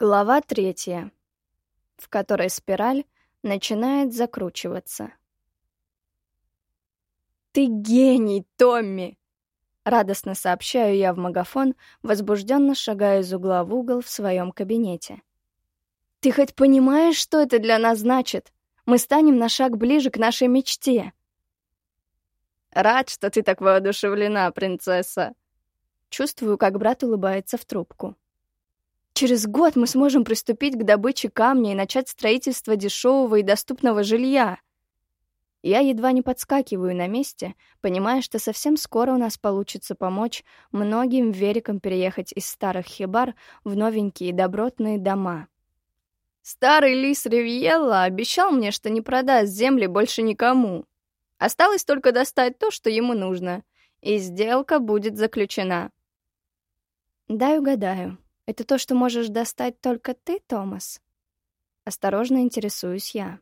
Глава третья, в которой спираль начинает закручиваться. «Ты гений, Томми!» Радостно сообщаю я в магафон, возбужденно шагая из угла в угол в своем кабинете. «Ты хоть понимаешь, что это для нас значит? Мы станем на шаг ближе к нашей мечте!» «Рад, что ты так воодушевлена, принцесса!» Чувствую, как брат улыбается в трубку. Через год мы сможем приступить к добыче камня и начать строительство дешевого и доступного жилья. Я едва не подскакиваю на месте, понимая, что совсем скоро у нас получится помочь многим верикам переехать из старых хибар в новенькие добротные дома. Старый лис Ривьелла обещал мне, что не продаст земли больше никому. Осталось только достать то, что ему нужно, и сделка будет заключена. Дай угадаю. Это то, что можешь достать только ты, Томас? Осторожно интересуюсь я.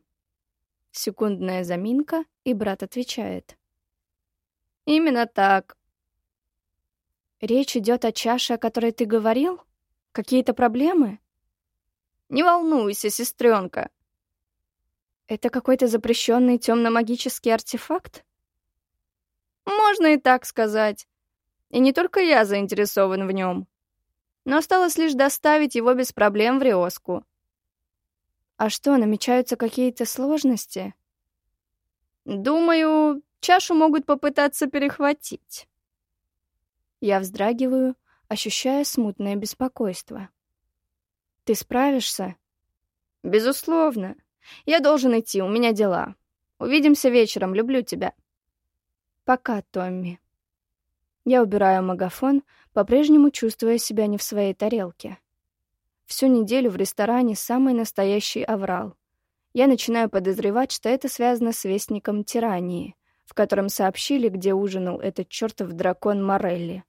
Секундная заминка, и брат отвечает. Именно так. Речь идет о чаше, о которой ты говорил? Какие-то проблемы? Не волнуйся, сестренка. Это какой-то запрещенный темно-магический артефакт? Можно и так сказать. И не только я заинтересован в нем но осталось лишь доставить его без проблем в Риоску. А что, намечаются какие-то сложности? Думаю, чашу могут попытаться перехватить. Я вздрагиваю, ощущая смутное беспокойство. Ты справишься? Безусловно. Я должен идти, у меня дела. Увидимся вечером, люблю тебя. Пока, Томми. Я убираю магафон, по-прежнему чувствуя себя не в своей тарелке. Всю неделю в ресторане самый настоящий аврал. Я начинаю подозревать, что это связано с вестником тирании, в котором сообщили, где ужинал этот чертов дракон Морелли.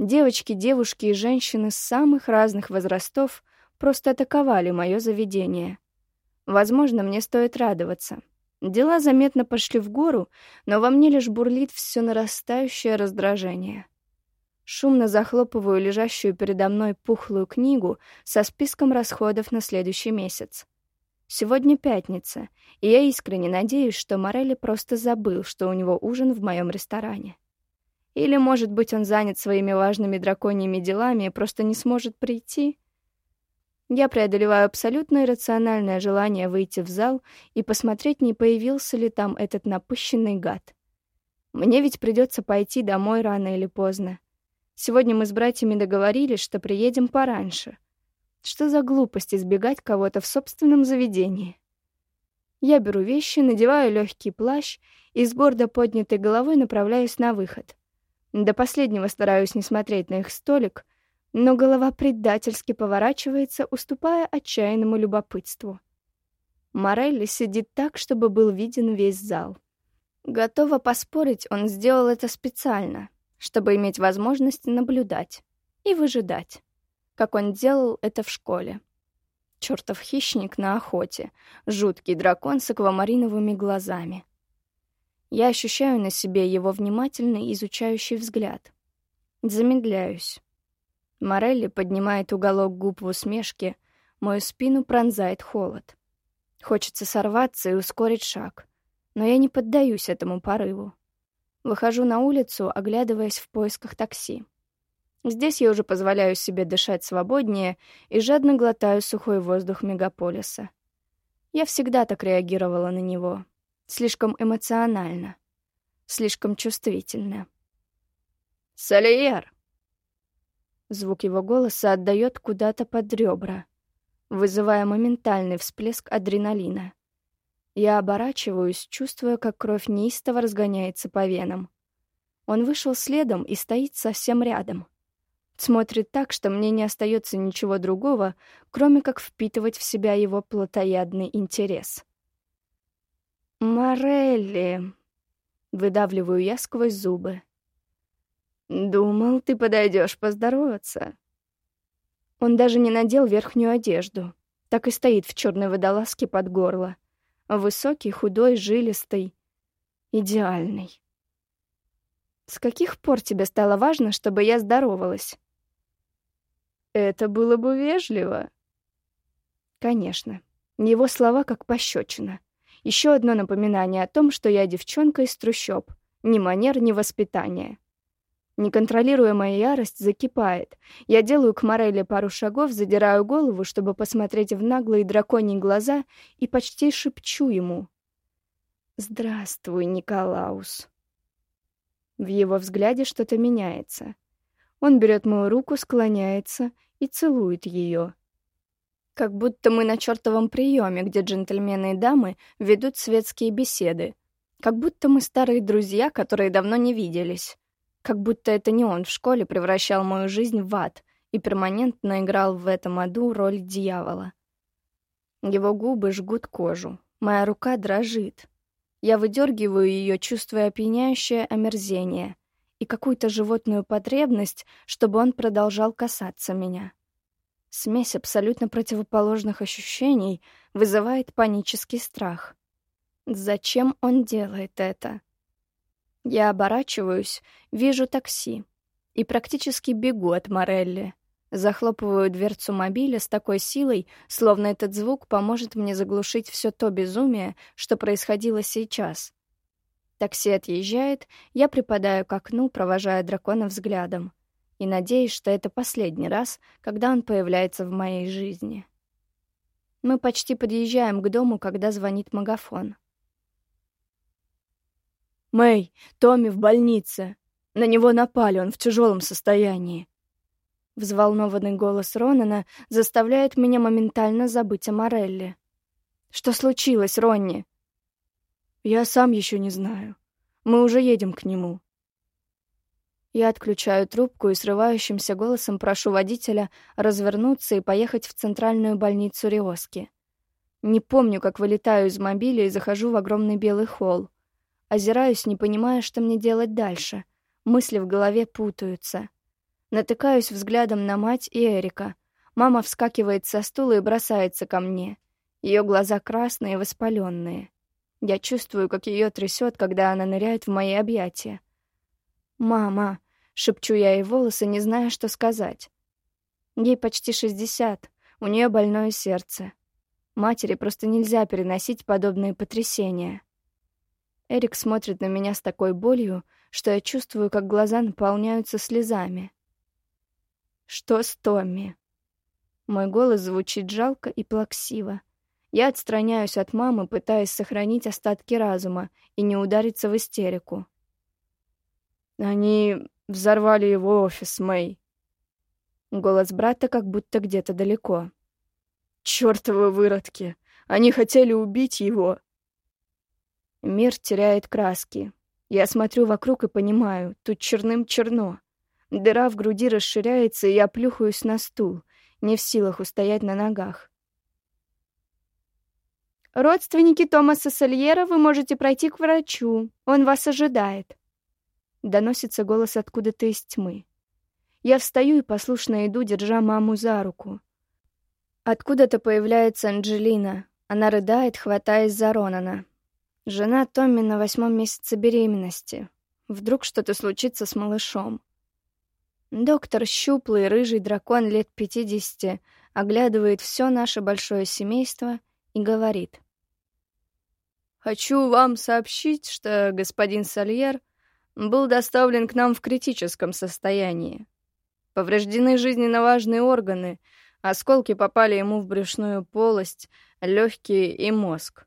Девочки, девушки и женщины с самых разных возрастов просто атаковали мое заведение. Возможно, мне стоит радоваться — Дела заметно пошли в гору, но во мне лишь бурлит все нарастающее раздражение. Шумно захлопываю лежащую передо мной пухлую книгу со списком расходов на следующий месяц. Сегодня пятница, и я искренне надеюсь, что Морелли просто забыл, что у него ужин в моем ресторане. Или, может быть, он занят своими важными драконьими делами и просто не сможет прийти? Я преодолеваю абсолютно иррациональное желание выйти в зал и посмотреть, не появился ли там этот напыщенный гад. Мне ведь придется пойти домой рано или поздно. Сегодня мы с братьями договорились, что приедем пораньше. Что за глупость избегать кого-то в собственном заведении? Я беру вещи, надеваю легкий плащ и с гордо поднятой головой направляюсь на выход. До последнего стараюсь не смотреть на их столик, но голова предательски поворачивается, уступая отчаянному любопытству. Морелли сидит так, чтобы был виден весь зал. Готова поспорить, он сделал это специально, чтобы иметь возможность наблюдать и выжидать, как он делал это в школе. Чёртов хищник на охоте, жуткий дракон с аквамариновыми глазами. Я ощущаю на себе его внимательный изучающий взгляд. Замедляюсь. Морелли поднимает уголок губ в усмешке, мою спину пронзает холод. Хочется сорваться и ускорить шаг, но я не поддаюсь этому порыву. Выхожу на улицу, оглядываясь в поисках такси. Здесь я уже позволяю себе дышать свободнее и жадно глотаю сухой воздух мегаполиса. Я всегда так реагировала на него. Слишком эмоционально. Слишком чувствительно. «Сальер!» Звук его голоса отдает куда-то под ребра, вызывая моментальный всплеск адреналина. Я оборачиваюсь, чувствуя, как кровь неистово разгоняется по венам. Он вышел следом и стоит совсем рядом. Смотрит так, что мне не остается ничего другого, кроме как впитывать в себя его плотоядный интерес. «Морелли!» — выдавливаю я сквозь зубы. «Думал, ты подойдешь поздороваться». Он даже не надел верхнюю одежду. Так и стоит в черной водолазке под горло. Высокий, худой, жилистый. Идеальный. «С каких пор тебе стало важно, чтобы я здоровалась?» Это было бы вежливо. Конечно. Его слова как пощечина. Еще одно напоминание о том, что я девчонка из трущоб. Ни манер, ни воспитания. Неконтролируемая ярость закипает. Я делаю к Морелле пару шагов, задираю голову, чтобы посмотреть в наглые драконьи глаза, и почти шепчу ему. «Здравствуй, Николаус». В его взгляде что-то меняется. Он берет мою руку, склоняется и целует ее. Как будто мы на чертовом приеме, где джентльмены и дамы ведут светские беседы. Как будто мы старые друзья, которые давно не виделись. Как будто это не он в школе превращал мою жизнь в ад и перманентно играл в этом аду роль дьявола. Его губы жгут кожу. Моя рука дрожит. Я выдергиваю ее, чувствуя опьяняющее омерзение и какую-то животную потребность, чтобы он продолжал касаться меня. Смесь абсолютно противоположных ощущений вызывает панический страх. Зачем он делает это? Я оборачиваюсь, вижу такси и практически бегу от Морелли. Захлопываю дверцу мобиля с такой силой, словно этот звук поможет мне заглушить все то безумие, что происходило сейчас. Такси отъезжает, я припадаю к окну, провожая дракона взглядом, и надеюсь, что это последний раз, когда он появляется в моей жизни. Мы почти подъезжаем к дому, когда звонит магафон. «Мэй, Томми в больнице. На него напали, он в тяжелом состоянии». Взволнованный голос Ронана заставляет меня моментально забыть о Морелли. «Что случилось, Ронни?» «Я сам еще не знаю. Мы уже едем к нему». Я отключаю трубку и срывающимся голосом прошу водителя развернуться и поехать в центральную больницу Риоски. Не помню, как вылетаю из мобиля и захожу в огромный белый холл. Озираюсь, не понимая, что мне делать дальше. Мысли в голове путаются. Натыкаюсь взглядом на мать и Эрика. Мама вскакивает со стула и бросается ко мне. Ее глаза красные и воспаленные. Я чувствую, как ее трясет, когда она ныряет в мои объятия. «Мама!» — шепчу я ей волосы, не зная, что сказать. Ей почти шестьдесят, у нее больное сердце. Матери просто нельзя переносить подобные потрясения. Эрик смотрит на меня с такой болью, что я чувствую, как глаза наполняются слезами. «Что с Томми?» Мой голос звучит жалко и плаксиво. Я отстраняюсь от мамы, пытаясь сохранить остатки разума и не удариться в истерику. «Они взорвали его офис, Мэй». Голос брата как будто где-то далеко. «Чёртовы выродки! Они хотели убить его!» Мир теряет краски. Я смотрю вокруг и понимаю, тут черным черно. Дыра в груди расширяется, и я плюхаюсь на стул, не в силах устоять на ногах. «Родственники Томаса Сальера, вы можете пройти к врачу. Он вас ожидает». Доносится голос откуда-то из тьмы. Я встаю и послушно иду, держа маму за руку. Откуда-то появляется Анджелина. Она рыдает, хватаясь за Ронана. Жена Томми на восьмом месяце беременности. Вдруг что-то случится с малышом. Доктор, щуплый, рыжий дракон лет пятидесяти, оглядывает все наше большое семейство и говорит. «Хочу вам сообщить, что господин Сальер был доставлен к нам в критическом состоянии. Повреждены жизненно важные органы, осколки попали ему в брюшную полость, легкие и мозг.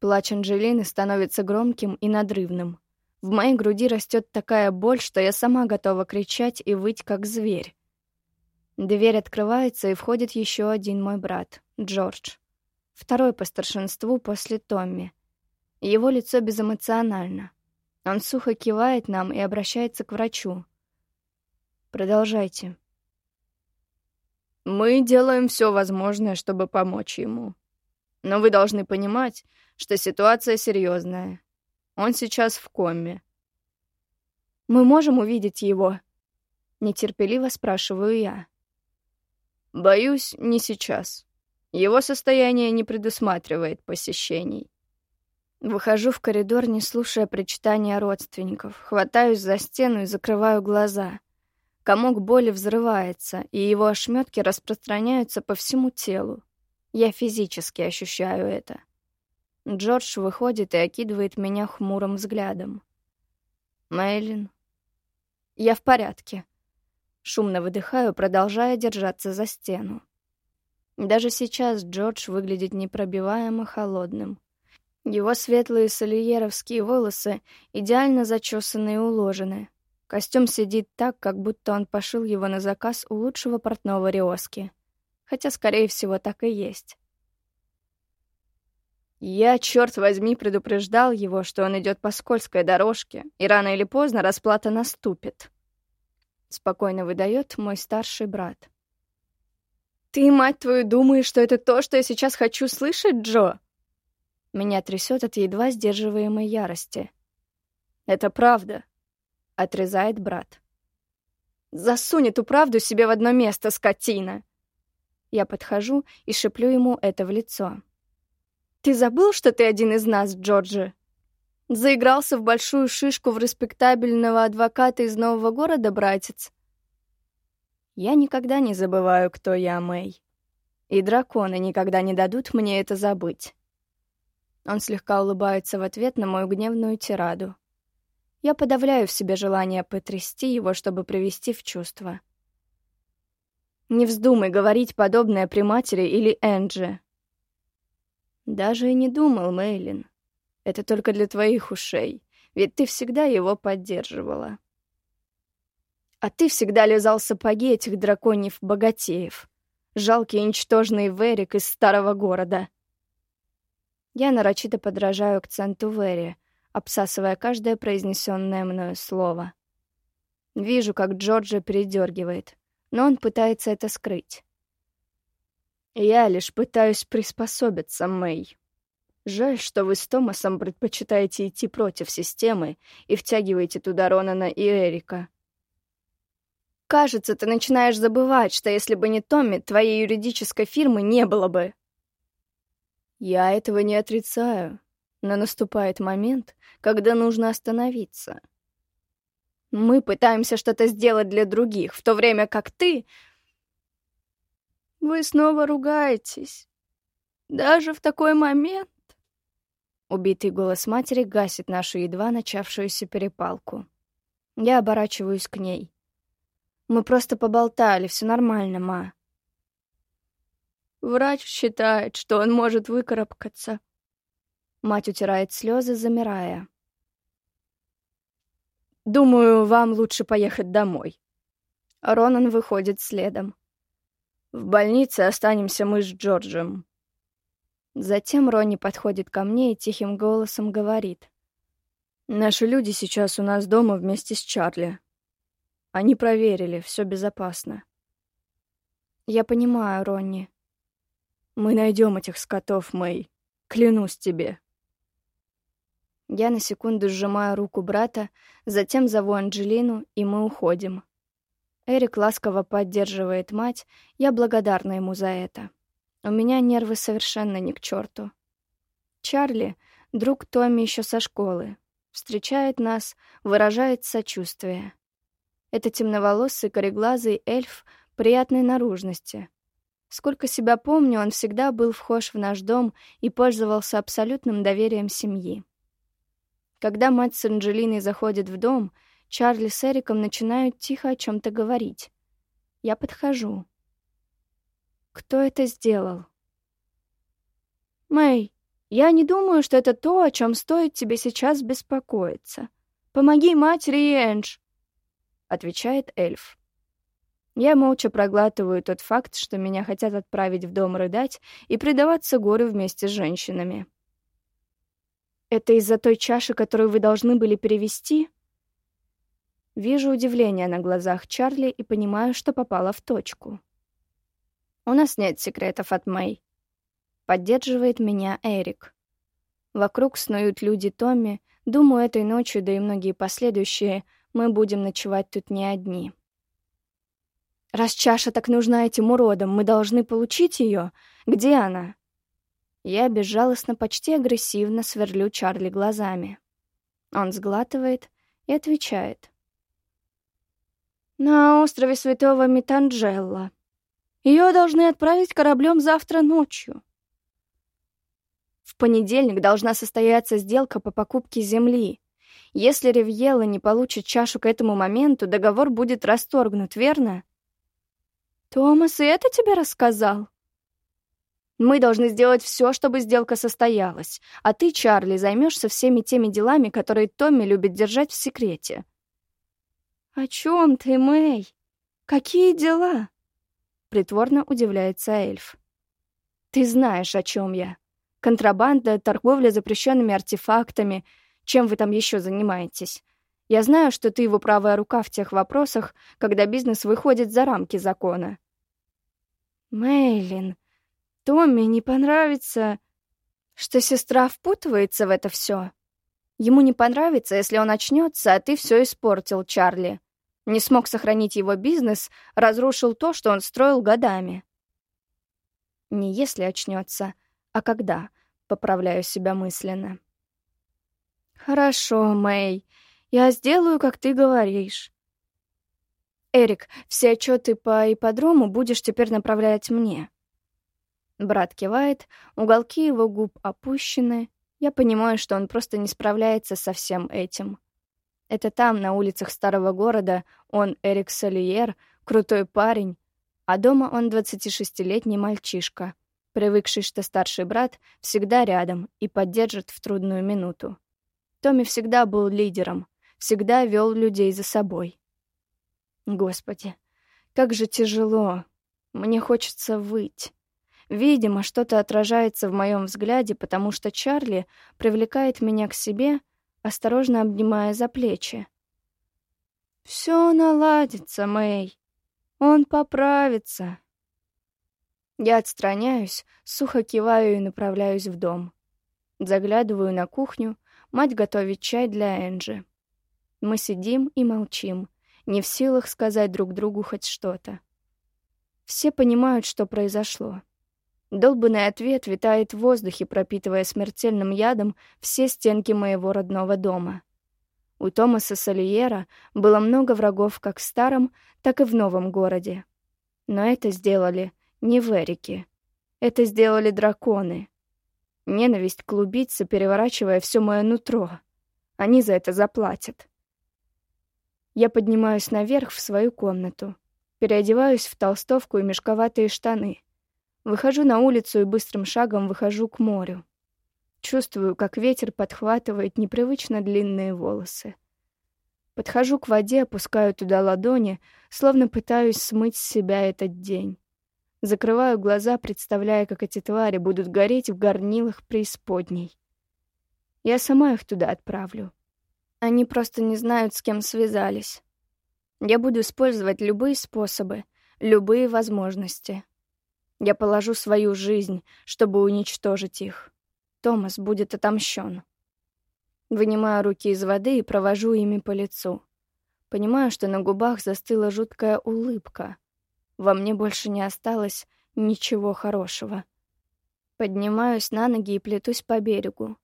Плач Анжелины становится громким и надрывным. В моей груди растет такая боль, что я сама готова кричать и выть, как зверь. Дверь открывается, и входит еще один мой брат, Джордж. Второй по старшинству после Томми. Его лицо безэмоционально. Он сухо кивает нам и обращается к врачу. «Продолжайте». «Мы делаем все возможное, чтобы помочь ему. Но вы должны понимать, что ситуация серьезная. Он сейчас в коме. Мы можем увидеть его? Нетерпеливо спрашиваю я. Боюсь, не сейчас. Его состояние не предусматривает посещений. Выхожу в коридор, не слушая причитания родственников. Хватаюсь за стену и закрываю глаза. Комок боли взрывается, и его ошметки распространяются по всему телу. Я физически ощущаю это. Джордж выходит и окидывает меня хмурым взглядом. Мэйлин. Я в порядке. Шумно выдыхаю, продолжая держаться за стену. Даже сейчас Джордж выглядит непробиваемо холодным. Его светлые сольеровские волосы идеально зачесаны и уложены. Костюм сидит так, как будто он пошил его на заказ у лучшего портного Риоски. Хотя, скорее всего, так и есть. Я, черт возьми, предупреждал его, что он идет по скользкой дорожке, и рано или поздно расплата наступит. Спокойно выдает мой старший брат. «Ты, мать твою, думаешь, что это то, что я сейчас хочу слышать, Джо?» Меня трясет от едва сдерживаемой ярости. «Это правда», — отрезает брат. «Засунь эту правду себе в одно место, скотина!» Я подхожу и шеплю ему это в лицо. «Ты забыл, что ты один из нас, Джорджи?» Заигрался в большую шишку в респектабельного адвоката из нового города, братец? Я никогда не забываю, кто я, Мэй. И драконы никогда не дадут мне это забыть. Он слегка улыбается в ответ на мою гневную тираду. Я подавляю в себе желание потрясти его, чтобы привести в чувство. Не вздумай говорить подобное при матери или Энджи. Даже и не думал, Мейлин. Это только для твоих ушей, ведь ты всегда его поддерживала. А ты всегда лизал сапоги этих драконьев-богатеев. Жалкий и ничтожный Верик из старого города. Я нарочито подражаю акценту Вэри, обсасывая каждое произнесенное мною слово. Вижу, как Джорджа передергивает, но он пытается это скрыть. Я лишь пытаюсь приспособиться, Мэй. Жаль, что вы с Томасом предпочитаете идти против системы и втягиваете туда Ронана и Эрика. Кажется, ты начинаешь забывать, что если бы не Томми, твоей юридической фирмы не было бы. Я этого не отрицаю, но наступает момент, когда нужно остановиться. Мы пытаемся что-то сделать для других, в то время как ты вы снова ругаетесь. Даже в такой момент. Убитый голос матери гасит нашу едва начавшуюся перепалку. Я оборачиваюсь к ней. Мы просто поболтали, все нормально, ма. Врач считает, что он может выкарабкаться. Мать утирает слезы, замирая. Думаю, вам лучше поехать домой. Ронан выходит следом. В больнице останемся мы с Джорджем. Затем Ронни подходит ко мне и тихим голосом говорит. Наши люди сейчас у нас дома вместе с Чарли. Они проверили, все безопасно. Я понимаю, Ронни. Мы найдем этих скотов, Мэй. Клянусь тебе. Я на секунду сжимаю руку брата, затем зову Анджелину, и мы уходим. Эрик ласково поддерживает мать, я благодарна ему за это. У меня нервы совершенно не к черту. Чарли, друг Томми еще со школы, встречает нас, выражает сочувствие. Это темноволосый, кореглазый эльф приятной наружности. Сколько себя помню, он всегда был вхож в наш дом и пользовался абсолютным доверием семьи. Когда мать с Анджелиной заходит в дом — Чарли с Эриком начинают тихо о чем-то говорить. Я подхожу. Кто это сделал? Мэй, я не думаю, что это то, о чем стоит тебе сейчас беспокоиться. Помоги матери и Эндж, отвечает эльф. Я молча проглатываю тот факт, что меня хотят отправить в дом рыдать и предаваться горю вместе с женщинами. Это из-за той чаши, которую вы должны были перевести? Вижу удивление на глазах Чарли и понимаю, что попала в точку. «У нас нет секретов от Мэй», — поддерживает меня Эрик. Вокруг снуют люди Томми. Думаю, этой ночью, да и многие последующие, мы будем ночевать тут не одни. «Раз чаша так нужна этим уродам, мы должны получить ее. Где она?» Я безжалостно, почти агрессивно сверлю Чарли глазами. Он сглатывает и отвечает. На острове Святого Митанджелла. Ее должны отправить кораблем завтра ночью. В понедельник должна состояться сделка по покупке земли. Если Ривьела не получит чашу к этому моменту, договор будет расторгнут, верно? Томас и это тебе рассказал? Мы должны сделать все, чтобы сделка состоялась, а ты, Чарли, займешься всеми теми делами, которые Томми любит держать в секрете. О чем ты, Мэй? Какие дела? Притворно удивляется эльф. Ты знаешь, о чем я. Контрабанда, торговля запрещенными артефактами. Чем вы там еще занимаетесь? Я знаю, что ты его правая рука в тех вопросах, когда бизнес выходит за рамки закона. Мейлин, Томми не понравится, что сестра впутывается в это все. Ему не понравится, если он очнется, а ты все испортил, Чарли. Не смог сохранить его бизнес, разрушил то, что он строил годами. Не если очнется, а когда, поправляю себя мысленно. Хорошо, Мэй, я сделаю, как ты говоришь. Эрик, все отчеты по ипподрому будешь теперь направлять мне. Брат кивает, уголки его губ опущены. Я понимаю, что он просто не справляется со всем этим. Это там, на улицах старого города, он Эрик Сальер, крутой парень, а дома он 26-летний мальчишка, привыкший, что старший брат всегда рядом и поддержит в трудную минуту. Томми всегда был лидером, всегда вел людей за собой. Господи, как же тяжело. Мне хочется выть. Видимо, что-то отражается в моем взгляде, потому что Чарли привлекает меня к себе, осторожно обнимая за плечи. «Все наладится, Мэй. Он поправится». Я отстраняюсь, сухо киваю и направляюсь в дом. Заглядываю на кухню, мать готовит чай для Энджи. Мы сидим и молчим, не в силах сказать друг другу хоть что-то. Все понимают, что произошло. Долбанный ответ витает в воздухе, пропитывая смертельным ядом все стенки моего родного дома. У Томаса Сальера было много врагов как в старом, так и в новом городе. Но это сделали не Верики. Это сделали драконы. Ненависть клубится, переворачивая все мое нутро. Они за это заплатят. Я поднимаюсь наверх в свою комнату. Переодеваюсь в толстовку и мешковатые штаны. Выхожу на улицу и быстрым шагом выхожу к морю. Чувствую, как ветер подхватывает непривычно длинные волосы. Подхожу к воде, опускаю туда ладони, словно пытаюсь смыть с себя этот день. Закрываю глаза, представляя, как эти твари будут гореть в горнилах преисподней. Я сама их туда отправлю. Они просто не знают, с кем связались. Я буду использовать любые способы, любые возможности. Я положу свою жизнь, чтобы уничтожить их. Томас будет отомщен. Вынимаю руки из воды и провожу ими по лицу. Понимаю, что на губах застыла жуткая улыбка — во мне больше не осталось ничего хорошего. Поднимаюсь на ноги и плетусь по берегу.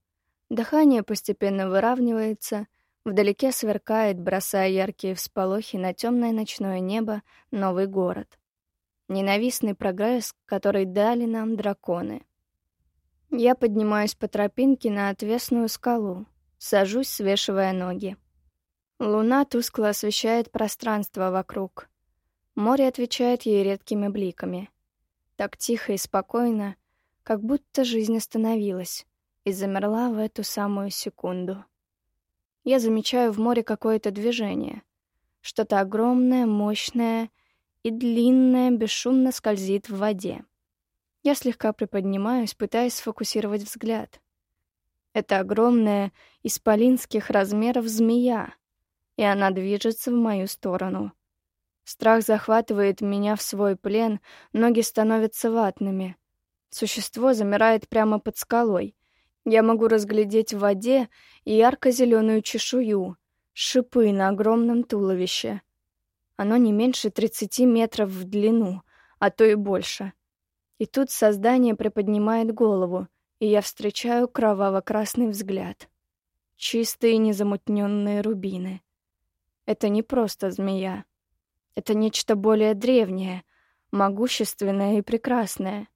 Дыхание постепенно выравнивается, вдалеке сверкает, бросая яркие всполохи на темное ночное небо, новый город. Ненавистный прогресс, который дали нам драконы. Я поднимаюсь по тропинке на отвесную скалу, сажусь, свешивая ноги. Луна тускло освещает пространство вокруг. Море отвечает ей редкими бликами. Так тихо и спокойно, как будто жизнь остановилась и замерла в эту самую секунду. Я замечаю в море какое-то движение. Что-то огромное, мощное и длинное бесшумно скользит в воде. Я слегка приподнимаюсь, пытаясь сфокусировать взгляд. Это огромная, исполинских размеров змея, и она движется в мою сторону — Страх захватывает меня в свой плен, ноги становятся ватными. Существо замирает прямо под скалой. Я могу разглядеть в воде ярко-зеленую чешую, шипы на огромном туловище. Оно не меньше 30 метров в длину, а то и больше. И тут создание приподнимает голову, и я встречаю кроваво-красный взгляд. Чистые незамутненные рубины. Это не просто змея. Это нечто более древнее, могущественное и прекрасное.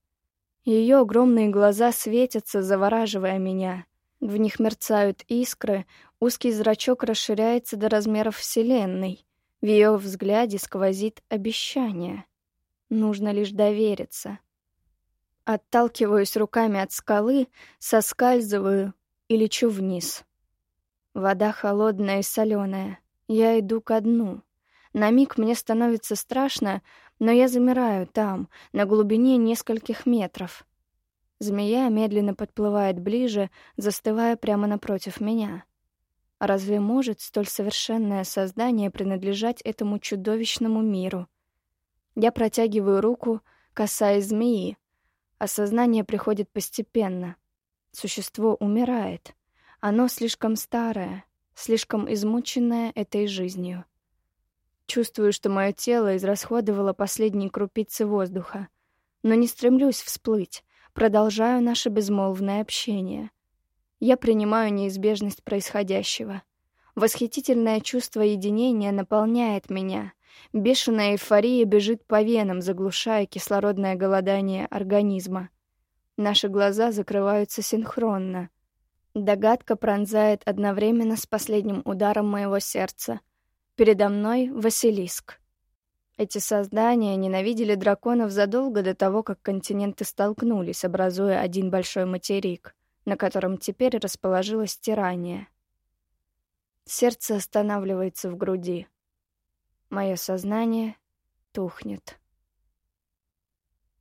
Ее огромные глаза светятся, завораживая меня. В них мерцают искры, узкий зрачок расширяется до размеров Вселенной. В ее взгляде сквозит обещание. Нужно лишь довериться. Отталкиваюсь руками от скалы, соскальзываю и лечу вниз. Вода холодная и соленая. Я иду ко дну. На миг мне становится страшно, но я замираю там, на глубине нескольких метров. Змея медленно подплывает ближе, застывая прямо напротив меня. Разве может столь совершенное создание принадлежать этому чудовищному миру? Я протягиваю руку, касаясь змеи. Осознание приходит постепенно. Существо умирает. Оно слишком старое, слишком измученное этой жизнью. Чувствую, что мое тело израсходовало последние крупицы воздуха, но не стремлюсь всплыть, продолжаю наше безмолвное общение. Я принимаю неизбежность происходящего. Восхитительное чувство единения наполняет меня. Бешеная эйфория бежит по венам, заглушая кислородное голодание организма. Наши глаза закрываются синхронно. Догадка пронзает одновременно с последним ударом моего сердца. Передо мной — Василиск. Эти создания ненавидели драконов задолго до того, как континенты столкнулись, образуя один большой материк, на котором теперь расположилась тирания. Сердце останавливается в груди. Мое сознание тухнет.